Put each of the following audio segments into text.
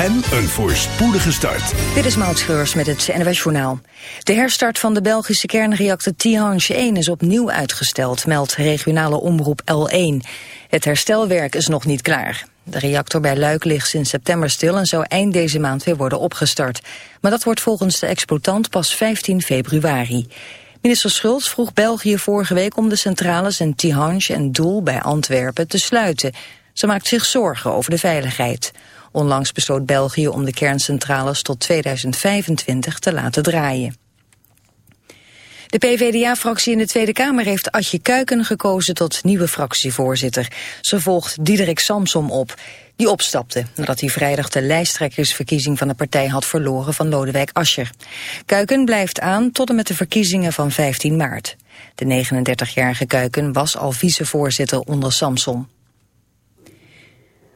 en een voorspoedige start. Dit is Maud met het NWS Journaal. De herstart van de Belgische kernreactor Tihange 1 is opnieuw uitgesteld, meldt regionale omroep L1. Het herstelwerk is nog niet klaar. De reactor bij Luik ligt sinds september stil en zou eind deze maand weer worden opgestart. Maar dat wordt volgens de exploitant pas 15 februari. Minister Schultz vroeg België vorige week om de centrales in Tihange en Doel bij Antwerpen te sluiten. Ze maakt zich zorgen over de veiligheid. Onlangs besloot België om de kerncentrales tot 2025 te laten draaien. De PvdA-fractie in de Tweede Kamer heeft Adje Kuiken gekozen tot nieuwe fractievoorzitter. Ze volgt Diederik Samsom op. Die opstapte nadat hij vrijdag de lijsttrekkersverkiezing van de partij had verloren van Lodewijk Asscher. Kuiken blijft aan tot en met de verkiezingen van 15 maart. De 39-jarige Kuiken was al vicevoorzitter onder Samsom.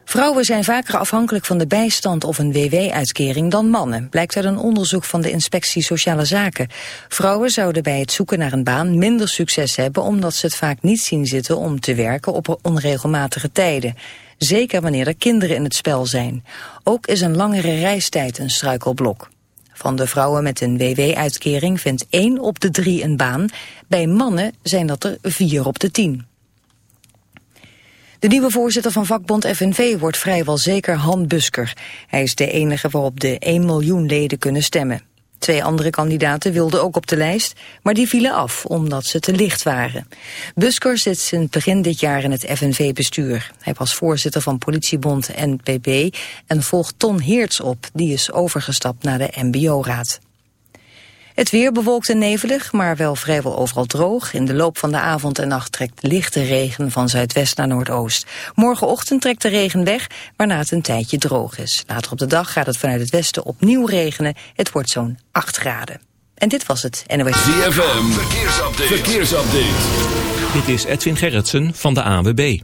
Vrouwen zijn vaker afhankelijk van de bijstand of een WW-uitkering dan mannen, blijkt uit een onderzoek van de Inspectie Sociale Zaken. Vrouwen zouden bij het zoeken naar een baan minder succes hebben omdat ze het vaak niet zien zitten om te werken op onregelmatige tijden. Zeker wanneer er kinderen in het spel zijn. Ook is een langere reistijd een struikelblok. Van de vrouwen met een WW-uitkering vindt 1 op de 3 een baan. Bij mannen zijn dat er 4 op de 10. De nieuwe voorzitter van vakbond FNV wordt vrijwel zeker Han Busker. Hij is de enige waarop de 1 miljoen leden kunnen stemmen. Twee andere kandidaten wilden ook op de lijst, maar die vielen af omdat ze te licht waren. Busker zit sinds begin dit jaar in het FNV-bestuur. Hij was voorzitter van politiebond NPB en volgt Ton Heerts op, die is overgestapt naar de MBO-raad. Het weer bewolkt en nevelig, maar wel vrijwel overal droog. In de loop van de avond en nacht trekt lichte regen van zuidwest naar noordoost. Morgenochtend trekt de regen weg, waarna het een tijdje droog is. Later op de dag gaat het vanuit het westen opnieuw regenen. Het wordt zo'n 8 graden. En dit was het NOS. ZFM, verkeersupdate. verkeersupdate. Dit is Edwin Gerritsen van de ANWB.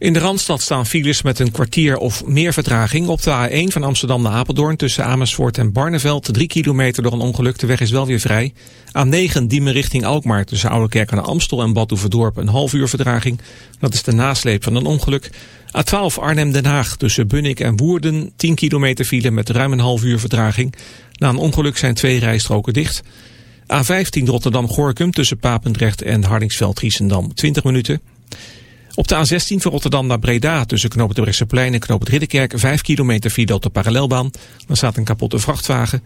In de Randstad staan files met een kwartier of meer vertraging. Op de A1 van Amsterdam naar Apeldoorn tussen Amersfoort en Barneveld. Drie kilometer door een ongeluk. De weg is wel weer vrij. A9 Diemen richting Alkmaar tussen Oudekerk en Amstel en Badhoevedorp een half uur vertraging. Dat is de nasleep van een ongeluk. A12 Arnhem-Den Haag tussen Bunnik en Woerden. 10 kilometer file met ruim een half uur vertraging. Na een ongeluk zijn twee rijstroken dicht. A15 Rotterdam-Gorkum tussen Papendrecht en Hardingsveld-Giessendam 20 minuten. Op de A16 van Rotterdam naar Breda tussen Knoop de Bresseplein en Knoop het Ridderkerk 5 kilometer file op de parallelbaan. Dan staat een kapotte vrachtwagen.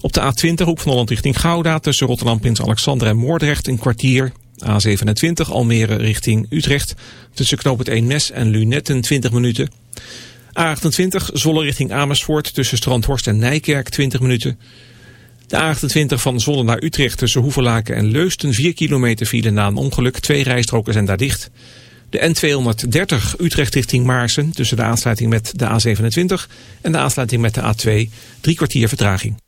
Op de A20 hoek van Holland richting Gouda tussen Rotterdam, Prins Alexander en Moordrecht een kwartier. A27 Almere richting Utrecht tussen Knoop het Eemnes en Lunetten 20 minuten. A28 Zolle richting Amersfoort tussen Strandhorst en Nijkerk 20 minuten. De A28 van Zolle naar Utrecht tussen Hoevelaken en Leusden 4 kilometer file na een ongeluk. Twee rijstroken zijn daar dicht. De N230 Utrecht richting Maarsen tussen de aansluiting met de A27 en de aansluiting met de A2 drie kwartier vertraging.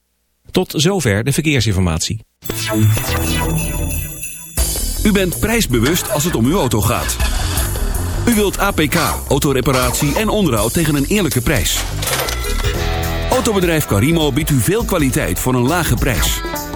Tot zover de verkeersinformatie. U bent prijsbewust als het om uw auto gaat. U wilt APK, autoreparatie en onderhoud tegen een eerlijke prijs. Autobedrijf Carimo biedt u veel kwaliteit voor een lage prijs.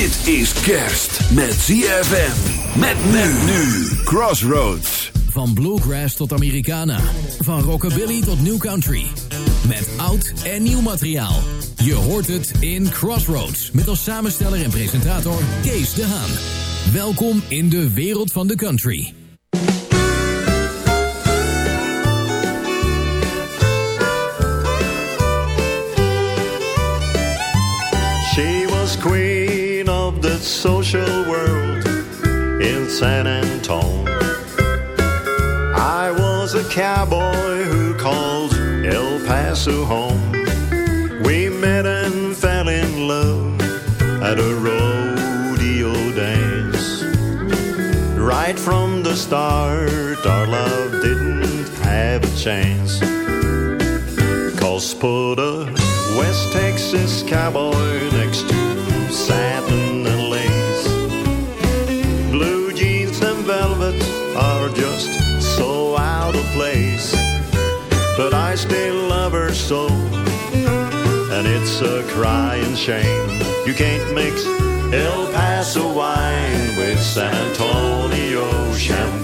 Dit is kerst met ZFM. Met men nu. Crossroads. Van bluegrass tot Americana. Van rockabilly tot new country. Met oud en nieuw materiaal. Je hoort het in Crossroads. Met als samensteller en presentator Kees de Haan. Welkom in de wereld van de country. Social world in San Antone. I was a cowboy who called El Paso home. We met and fell in love at a rodeo dance. Right from the start, our love didn't have a chance. Cause put a West Texas cowboy next to are just so out of place. But I still love her so, and it's a crying shame. You can't mix El Paso wine with San Antonio champagne.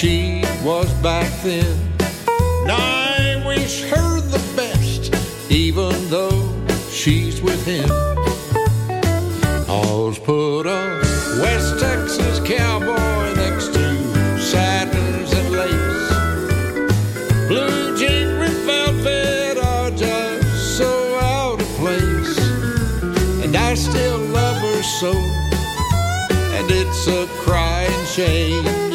She was back then. I wish her the best, even though she's with him. Always put a West Texas cowboy next to satins and lace. Blue jean with velvet are just so out of place. And I still love her so. And it's a crying shame.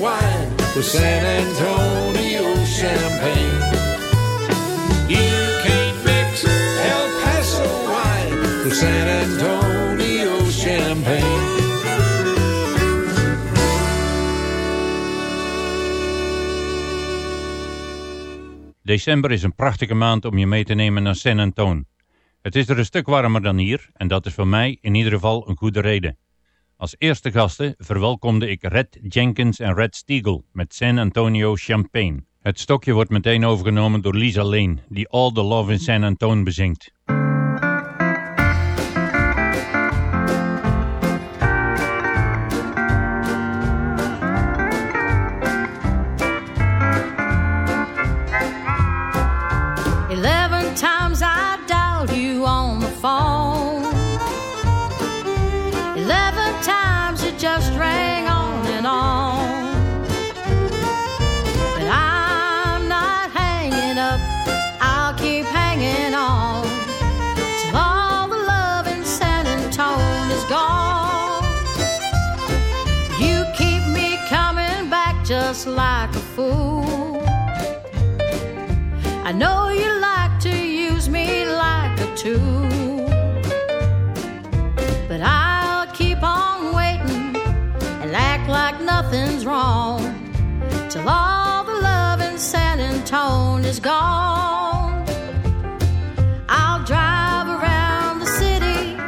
Wine with San Antonio champagne. You can't mix El Paso wine with San Antonio champagne. December is een prachtige maand om je mee te nemen naar San Antone. Het is er een stuk warmer dan hier en dat is voor mij in ieder geval een goede reden. Als eerste gasten verwelkomde ik Red Jenkins en Red Steagle met San Antonio Champagne. Het stokje wordt meteen overgenomen door Lisa Lane, die All the Love in San Antone bezingt. I know you like to use me like a tool. But I'll keep on waiting and act like nothing's wrong till all the love in San Antone is gone. I'll drive around the city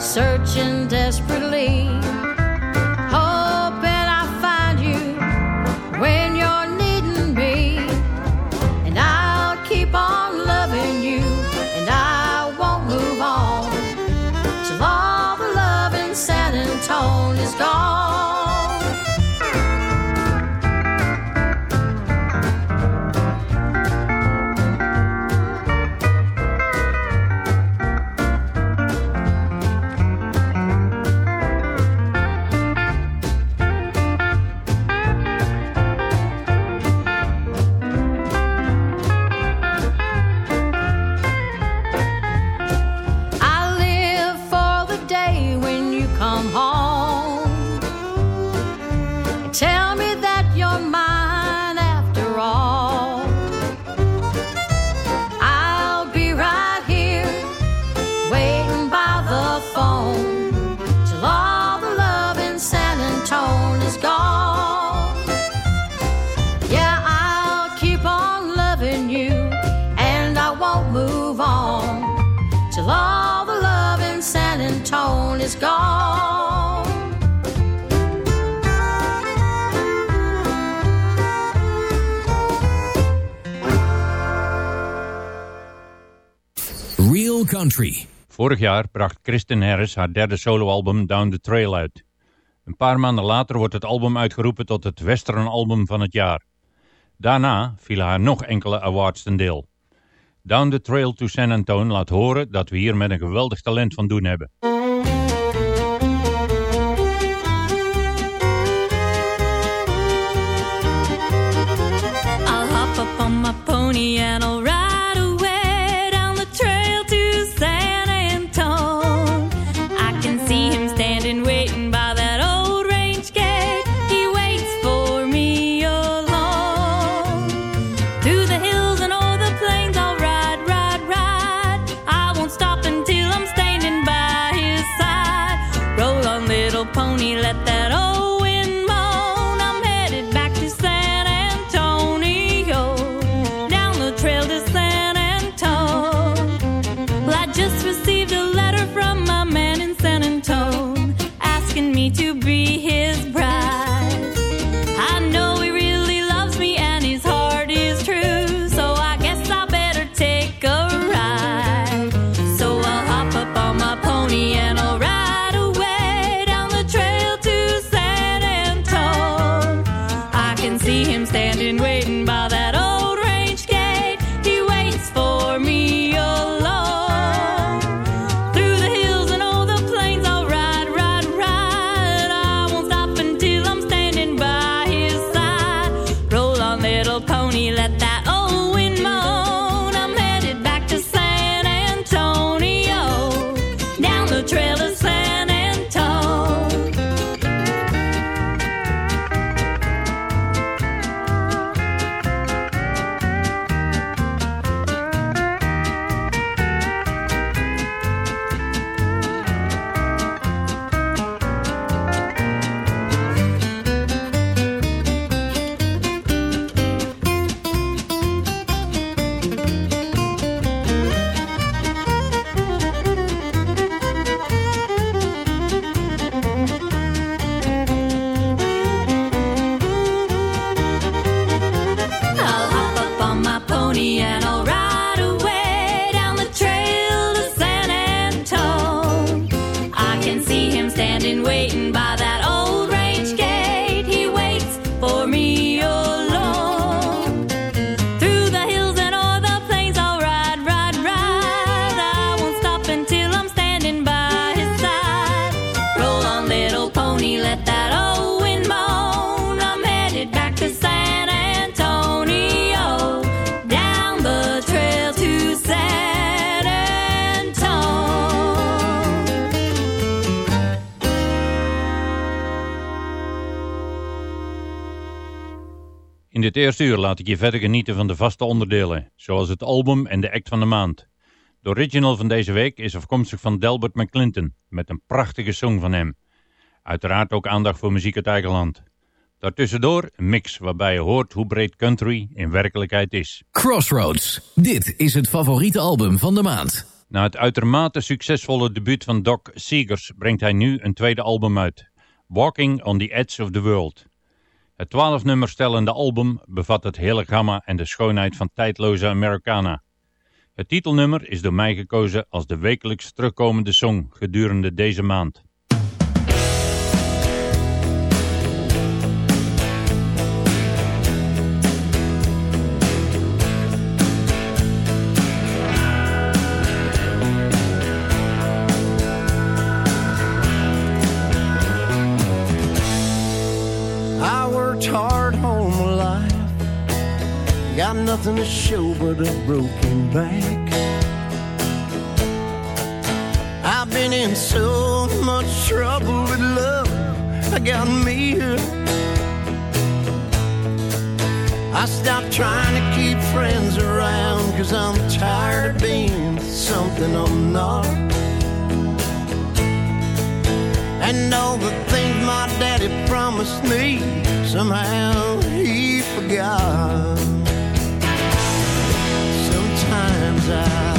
searching desperately, Country. Vorig jaar bracht Kristen Harris haar derde soloalbum Down the Trail uit. Een paar maanden later wordt het album uitgeroepen tot het Western album van het jaar. Daarna vielen haar nog enkele awards ten deel. Down the Trail to San Antone laat horen dat we hier met een geweldig talent van doen hebben. In dit eerste uur laat ik je verder genieten van de vaste onderdelen, zoals het album en de act van de maand. De original van deze week is afkomstig van Delbert McClinton, met een prachtige song van hem. Uiteraard ook aandacht voor muziek uit eigen land. Daartussendoor een mix waarbij je hoort hoe breed country in werkelijkheid is. Crossroads. Dit is het favoriete album van de maand. Na het uitermate succesvolle debuut van Doc Seegers brengt hij nu een tweede album uit. Walking on the Edge of the World. Het twaalf album bevat het hele gamma en de schoonheid van tijdloze Americana. Het titelnummer is door mij gekozen als de wekelijks terugkomende song gedurende deze maand. Got nothing to show but a broken back. I've been in so much trouble with love. I got me here. I stopped trying to keep friends around cause I'm tired of being something I'm not. And all the things my daddy promised me, somehow he forgot. Sometimes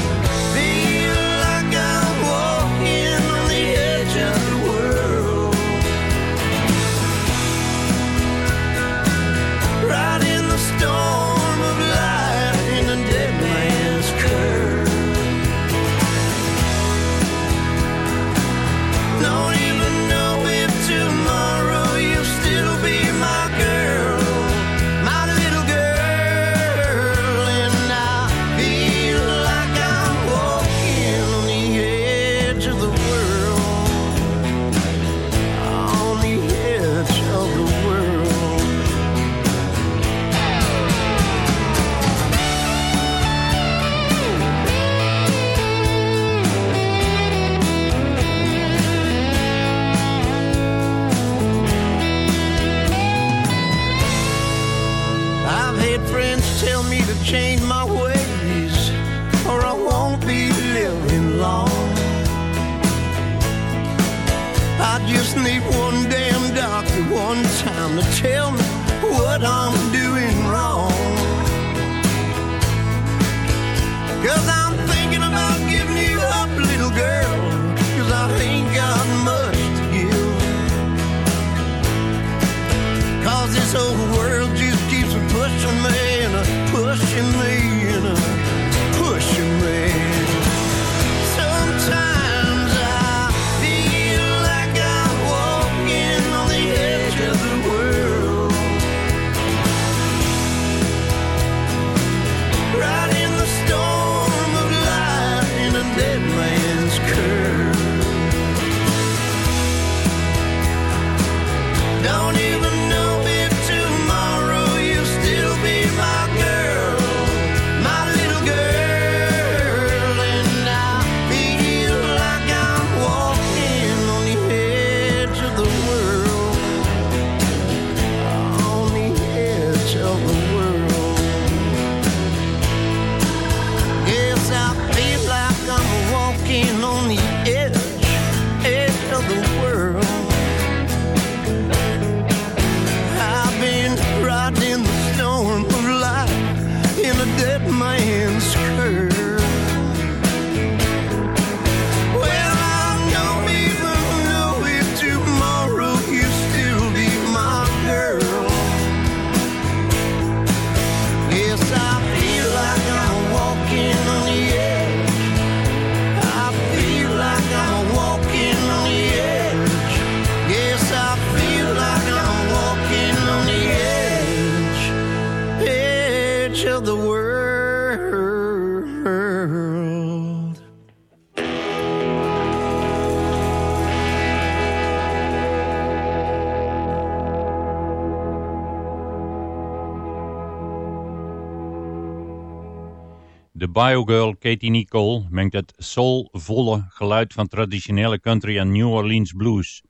Biogirl Katie Nicole mengt het soulvolle geluid van traditionele country en New Orleans blues,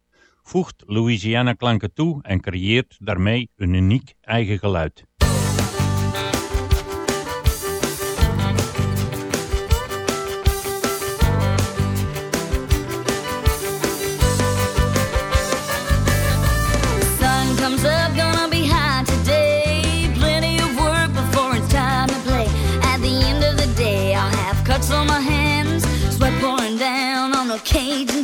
voegt Louisiana klanken toe en creëert daarmee een uniek eigen geluid. cage.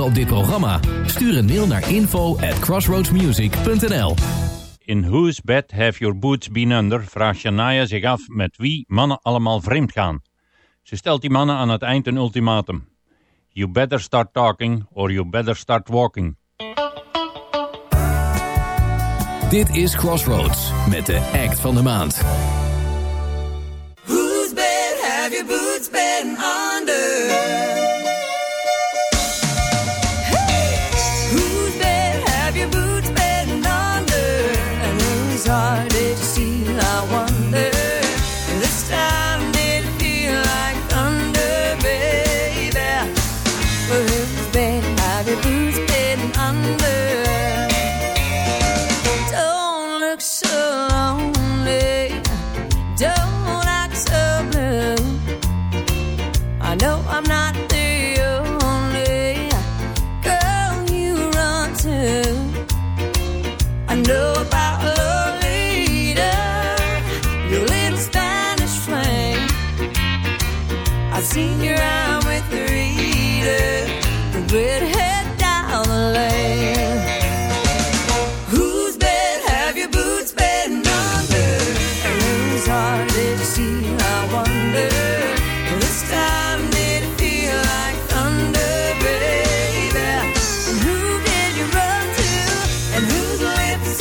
Reageren op dit programma? Stuur een mail naar info at crossroadsmusic.nl In Whose Bed Have Your Boots Been Under vraagt Shania zich af met wie mannen allemaal vreemd gaan. Ze stelt die mannen aan het eind een ultimatum. You better start talking or you better start walking. Dit is Crossroads met de act van de maand. Whose bed have your boots been under?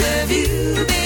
Have you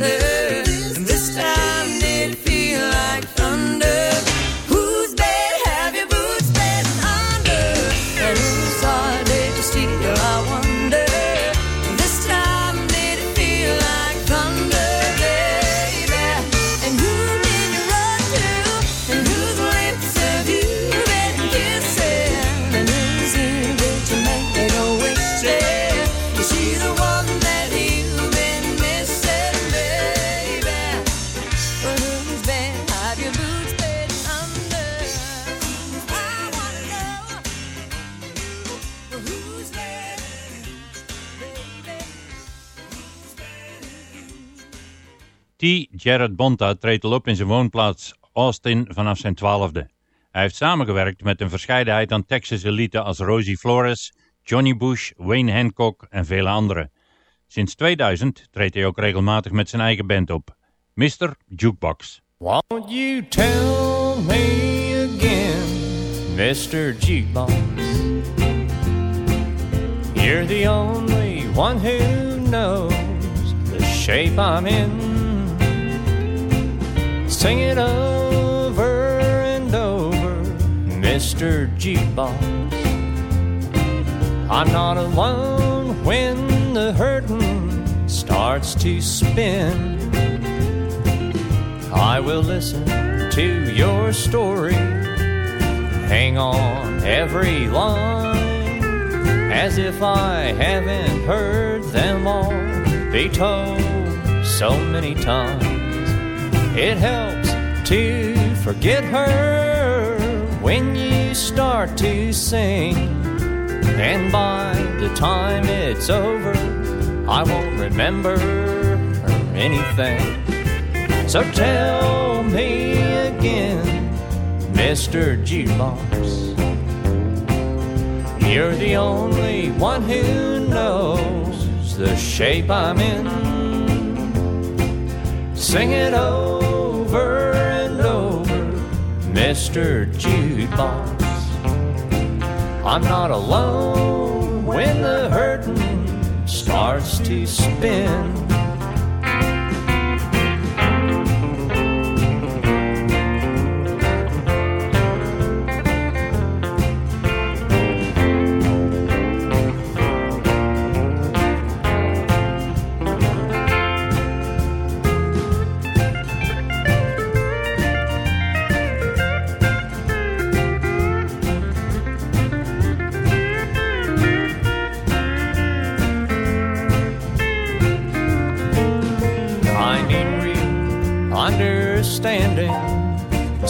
I Jared Bonta treedt al op in zijn woonplaats Austin vanaf zijn twaalfde. Hij heeft samengewerkt met een verscheidenheid aan Texas elite als Rosie Flores, Johnny Bush, Wayne Hancock en vele anderen. Sinds 2000 treedt hij ook regelmatig met zijn eigen band op. Mr. Jukebox. Won't you tell me again, Mr. Jukebox? You're the only one who knows the shape I'm in. Sing it over and over, Mr. Jukebox. I'm not alone when the hurting starts to spin. I will listen to your story. Hang on every line as if I haven't heard them all be told so many times. It helps to forget her when you start to sing. And by the time it's over, I won't remember anything. So tell me again, Mr. Jukebox, you're the only one who knows the shape I'm in. Sing it over, Mr. Jukebox. I'm not alone when the hurting starts to spin.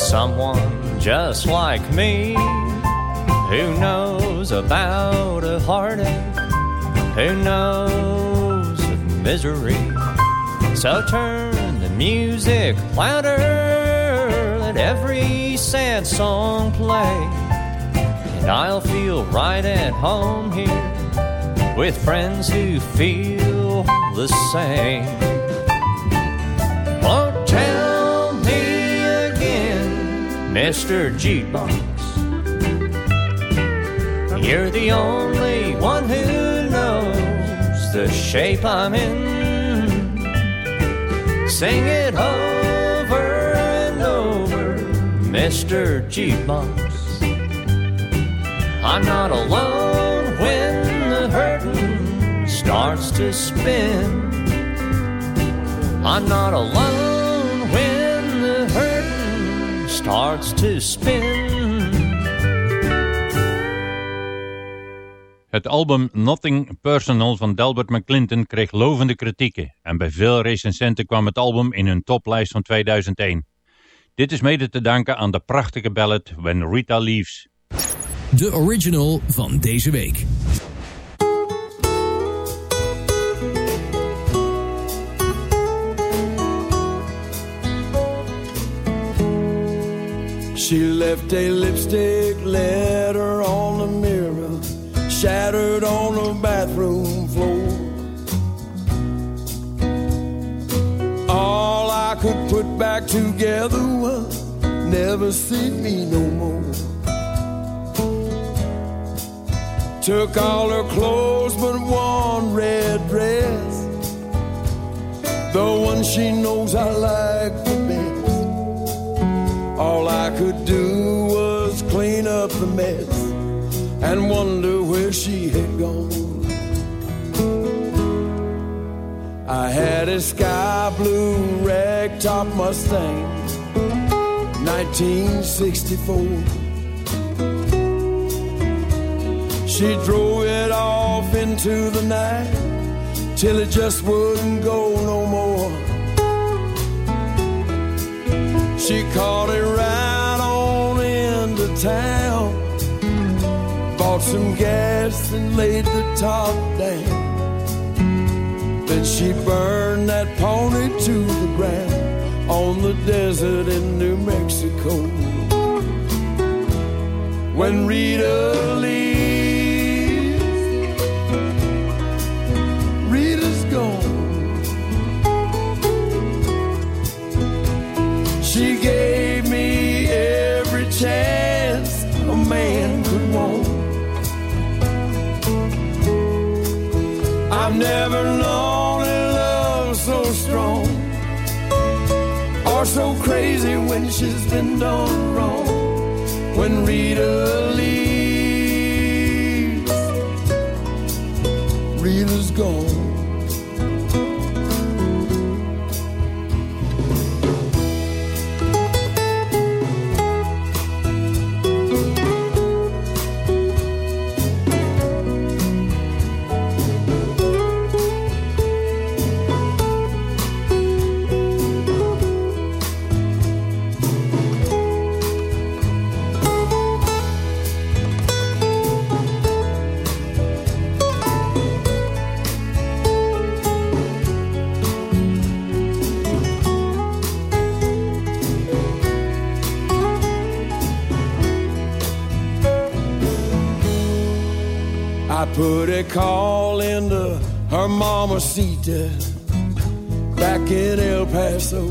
Someone just like me who knows about a heartache, who knows of misery. So turn the music louder, let every sad song play, and I'll feel right at home here with friends who feel the same. Mr. Jukebox. You're the only one who knows the shape I'm in. Sing it over and over, Mr. Jukebox. I'm not alone when the hurting starts to spin. I'm not alone starts to spin. Het album Nothing Personal van Delbert McClinton kreeg lovende kritieken en bij veel recensenten kwam het album in hun toplijst van 2001. Dit is mede te danken aan de prachtige ballad When Rita Leaves. De original van deze week. She left a lipstick letter on the mirror, shattered on the bathroom floor. All I could put back together was never see me no more. Took all her clothes but one red dress, the one she knows I like. All I could do was clean up the mess and wonder where she had gone. I had a sky blue ragtop Mustang, 1964. She drove it off into the night till it just wouldn't go no more. She caught it right on into town. Bought some gas and laid the top down. Then she burned that pony to the ground on the desert in New Mexico. When Rita leaves, gave me every chance a man could want. I've never known a love so strong or so crazy when she's been done wrong. When Rita leaves, Rita's gone. Put a call into her mama Sita uh, back in El Paso.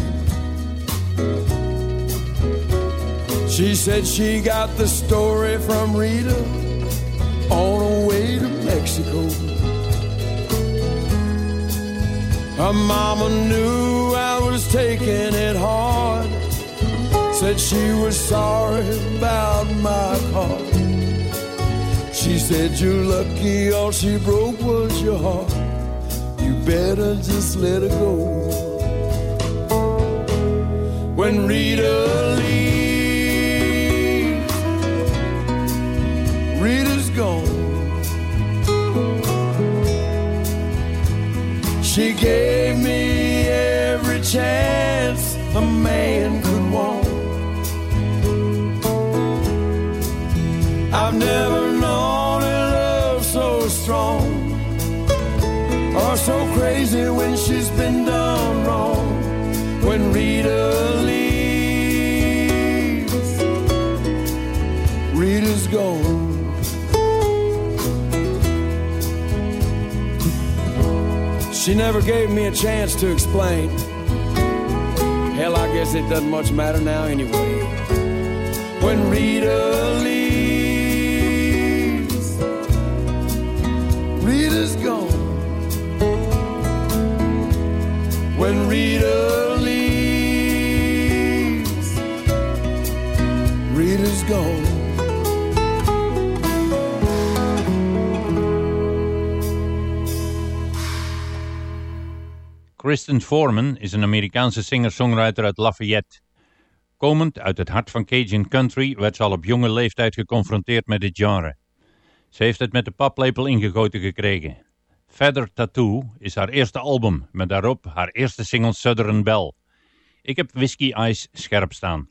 She said she got the story from Rita on her way to Mexico. Her mama knew I was taking it hard. Said she was sorry about my car. She said you're lucky all she broke was your heart. You better just let her go. When Rita leaves, Rita's gone. She gave me every chance a man could want. I've never strong or so crazy when she's been done wrong. When Rita leaves, Rita's gone. She never gave me a chance to explain. Hell, I guess it doesn't much matter now anyway. When Rita leaves, When Rita leaves, Rita's gone. Kristen Foreman is een Amerikaanse singer-songwriter uit Lafayette. Komend uit het hart van Cajun Country werd ze al op jonge leeftijd geconfronteerd met dit genre. Ze heeft het met de paplepel ingegoten gekregen. Feather Tattoo is haar eerste album, met daarop haar eerste single Southern Belle. Ik heb Whiskey Ice scherp staan.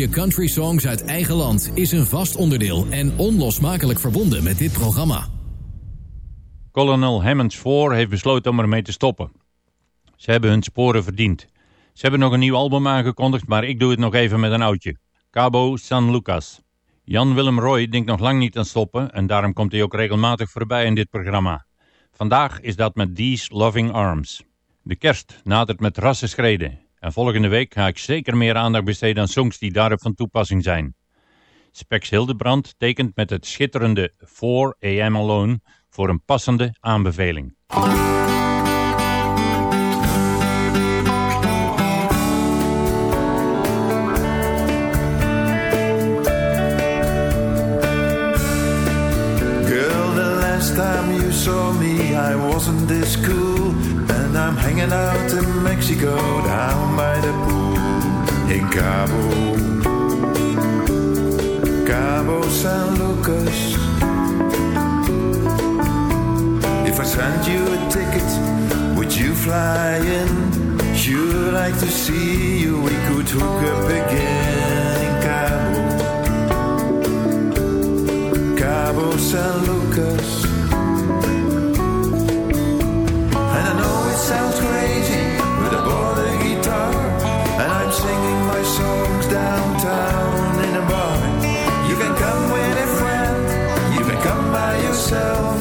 Blokje country songs uit eigen land is een vast onderdeel en onlosmakelijk verbonden met dit programma. Colonel Hammonds 4 heeft besloten om ermee te stoppen. Ze hebben hun sporen verdiend. Ze hebben nog een nieuw album aangekondigd, maar ik doe het nog even met een oudje. Cabo San Lucas. Jan Willem Roy denkt nog lang niet aan stoppen en daarom komt hij ook regelmatig voorbij in dit programma. Vandaag is dat met These Loving Arms. De kerst nadert met rasse schreden en volgende week ga ik zeker meer aandacht besteden aan songs die daarop van toepassing zijn. Spex Hildebrand tekent met het schitterende 4 AM Alone voor een passende aanbeveling. Girl, the last time you saw me, I wasn't this cool. I'm hanging out in Mexico, down by the pool in Cabo. Cabo San Lucas. If I sent you a ticket, would you fly in? Sure like to see you, we could hook up again in Cabo. Cabo San Lucas. And I know it sounds crazy with a guitar. And I'm singing my songs downtown in a bar. You can come with a friend, you can come by yourself.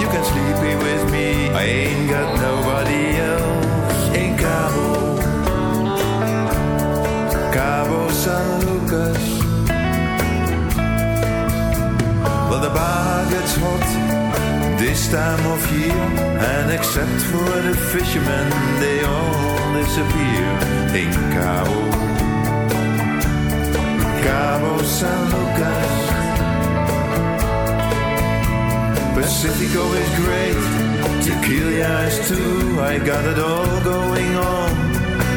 You can sleep here with me. I ain't got nobody else in Cabo. Cabo San Lucas. Well, the bar gets hot this time of year, and except for the fishermen, they all disappear in Cabo. Cabo San Lucas. Pacifico is great, tequila is too. I got it all going on,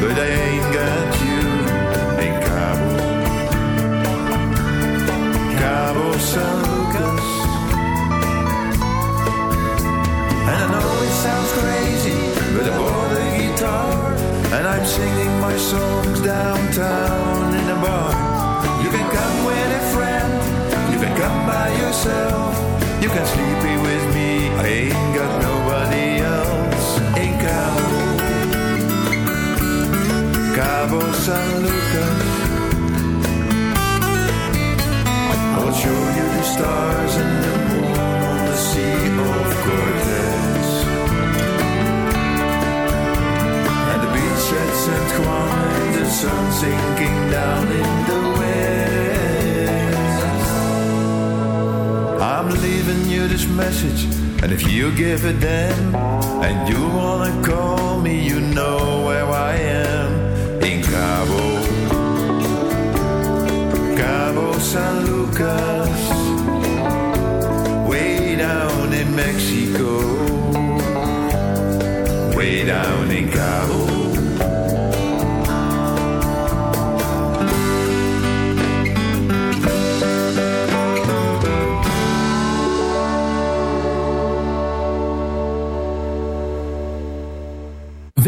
but I ain't got you in Cabo. Cabo San Lucas. Sounds crazy, but I bought a guitar and I'm singing my songs downtown in a bar. You can come with a friend, you can come by yourself, you can sleep here with me. I ain't got nobody else in Cabo, Cabo San Lucas. I'll show you the stars and the moon on the sea of Cortez. San Juan and the sun sinking down in the west. I'm leaving you this message, and if you give it damn, and you wanna call me, you know where I am in Cabo. Cabo San Lucas, way down in Mexico, way down in Cabo.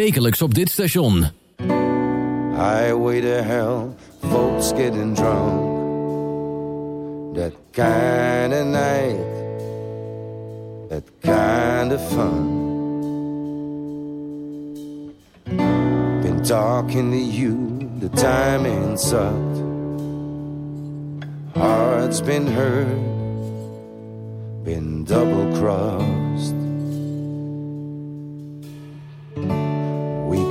Wekelijks op dit station. Highway to hell, folks getting drunk. That kind of night, that kind of fun. Been talking to you, the time ain't sucked. Heart's been hurt, been double crossed.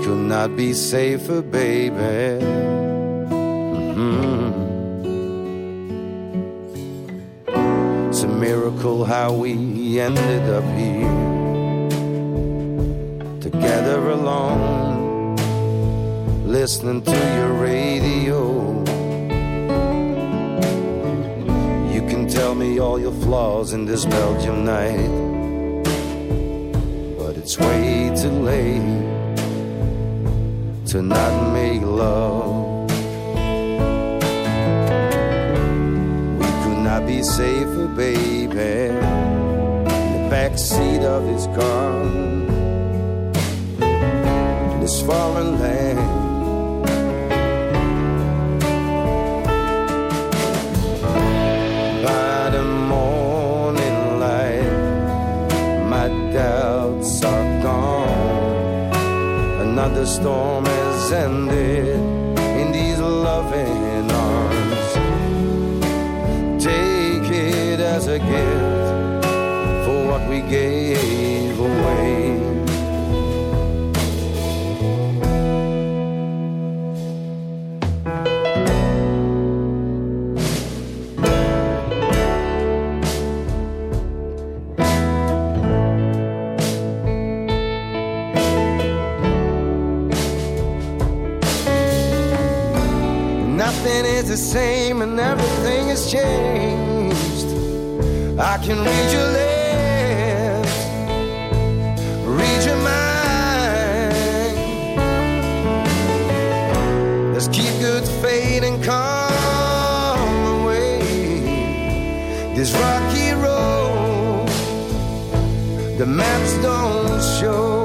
Could not be safer, baby. Mhm. It's a miracle how we ended up here. Together alone, listening to your radio. You can tell me all your flaws in this Belgium night, but it's way too late to not make love. We could not be safer, baby, in the backseat of his car. In this foreign land. By the morning light, my darling. the storm has ended in these loving arms. Take it as a gift for what we gave. Nothing is the same and everything has changed. I can read your lips, read your mind. Let's keep good faith and come away. This rocky road, the maps don't show.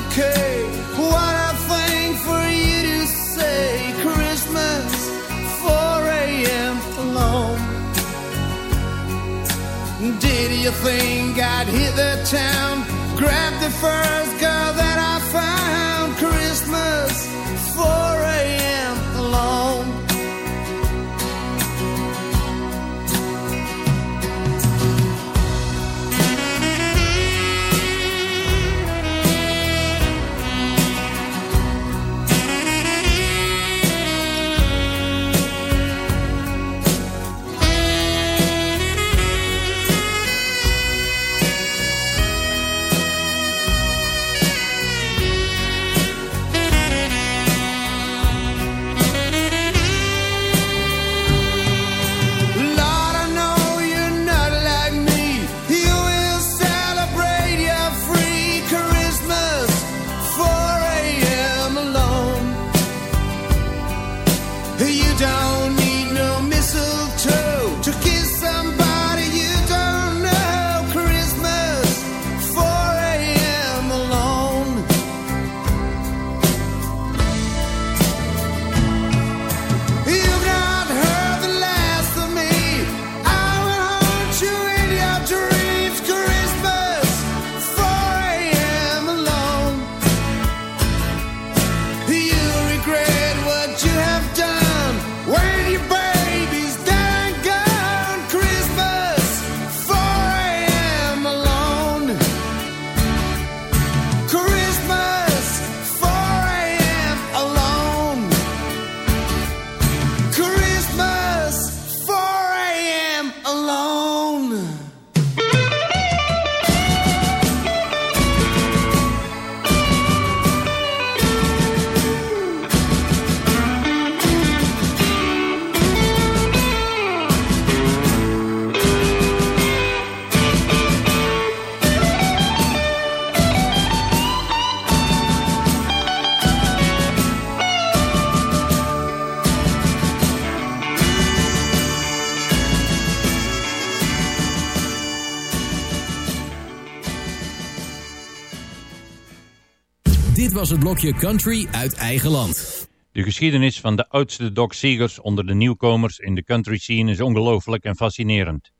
okay. What a thing for you to say. Christmas, 4 a.m. alone. Did you think I'd hit the town? Grab the first girl that I found. Christmas. Was het blokje Country uit eigen land. De geschiedenis van de oudste Doc Seegers onder de nieuwkomers in de country scene is ongelooflijk en fascinerend.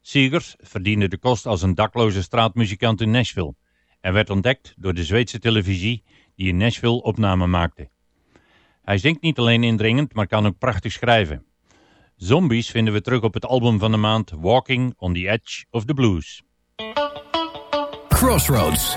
Seegers verdiende de kost als een dakloze straatmuzikant in Nashville en werd ontdekt door de Zweedse televisie die in Nashville opnamen maakte. Hij zingt niet alleen indringend, maar kan ook prachtig schrijven. Zombies vinden we terug op het album van de maand Walking on the Edge of the Blues. Crossroads.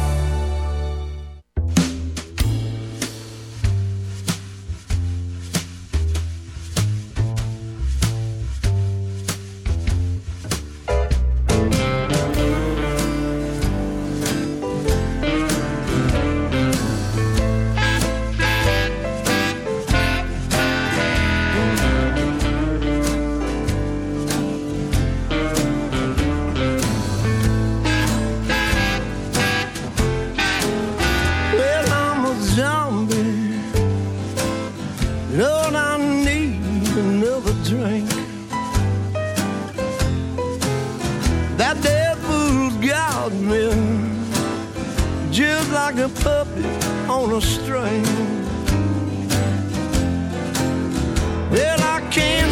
Devil's got me just like a puppet on a string. Well, I can't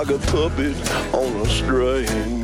like a puppet on a string.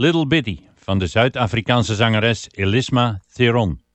Little Bitty van de Zuid-Afrikaanse zangeres Elisma Theron.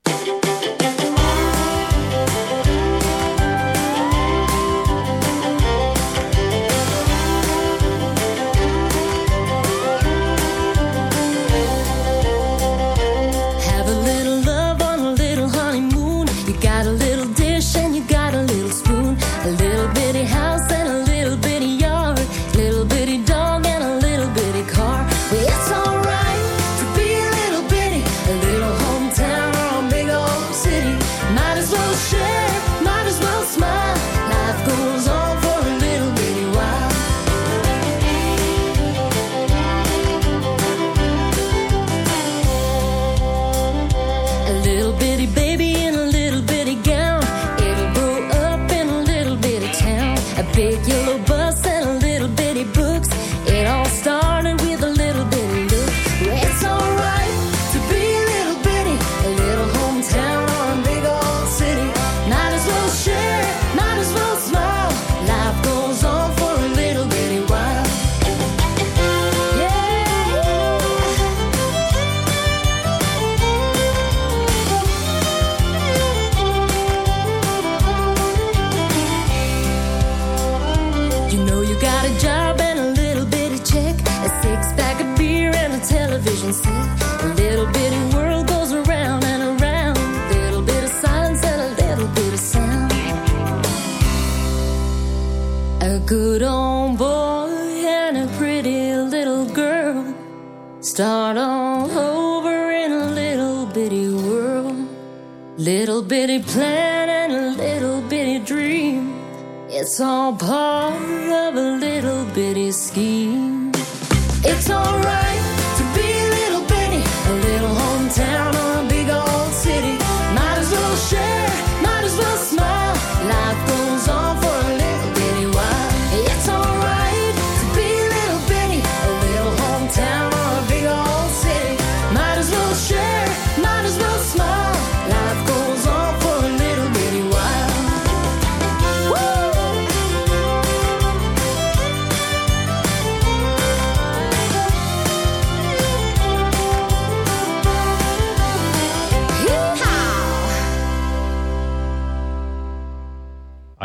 Little bitty plan and a little bitty dream. It's all part of a little bitty scheme. It's alright to be a little bitty, a little hometown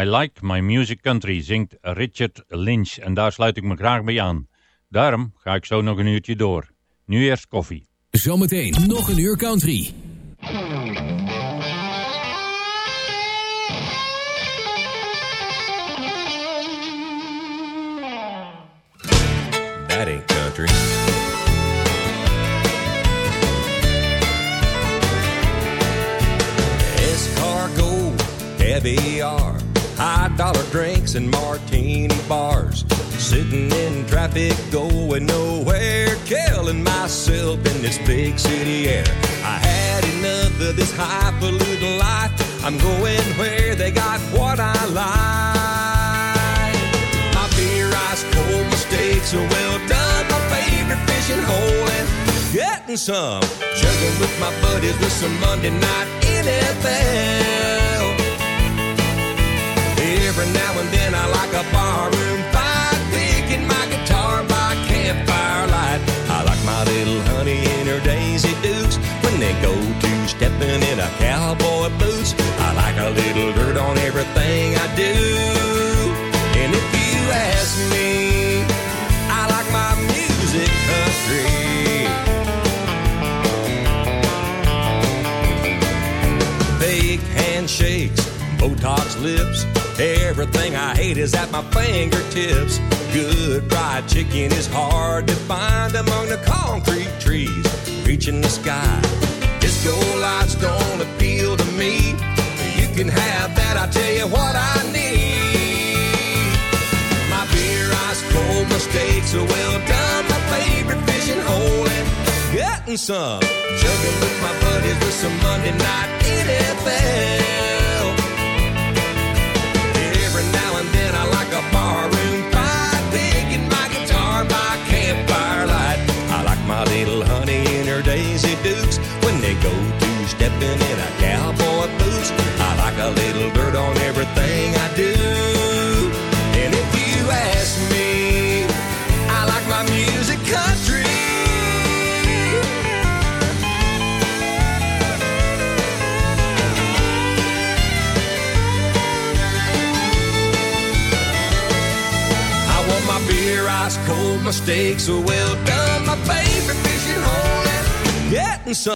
I Like My Music Country zingt Richard Lynch en daar sluit ik me graag bij aan. Daarom ga ik zo nog een uurtje door. Nu eerst koffie. Zometeen nog een uur country. That ain't country. Escargot, caviar, high dollar drinks and martini bars. Sitting in traffic, going nowhere, killing myself in this big city air. I had enough of this high highfalutin life. I'm going where they got what I like. My beer ice cold, my steaks are well done. My favorite fishing hole and getting some. Chugging with my buddies with some Monday night NFL. Every now and then I like a barroom fight, picking my guitar by campfire light. I like my little honey in her Daisy Dukes when they go to stepping in a cowboy boots. I like a little dirt on everything I do. And if you ask me, I like my music country. Fake handshakes, Botox lips. Everything I hate is at my fingertips. Good fried chicken is hard to find among the concrete trees reaching the sky. Disco lights don't appeal to me. You can have that, I tell you what I need. My beer ice cold, my steaks are well done. My favorite fishing hole and getting some. Chugging with my buddies with some Monday night NFL. Dukes when they go to stepping in a cowboy boots. I like a little my steaks so well done, my favorite fishing hole, and getting some.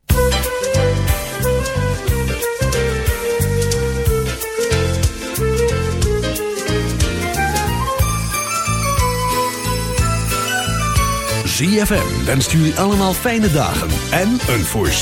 ZFM wenst jullie allemaal fijne dagen en een voorspoedig.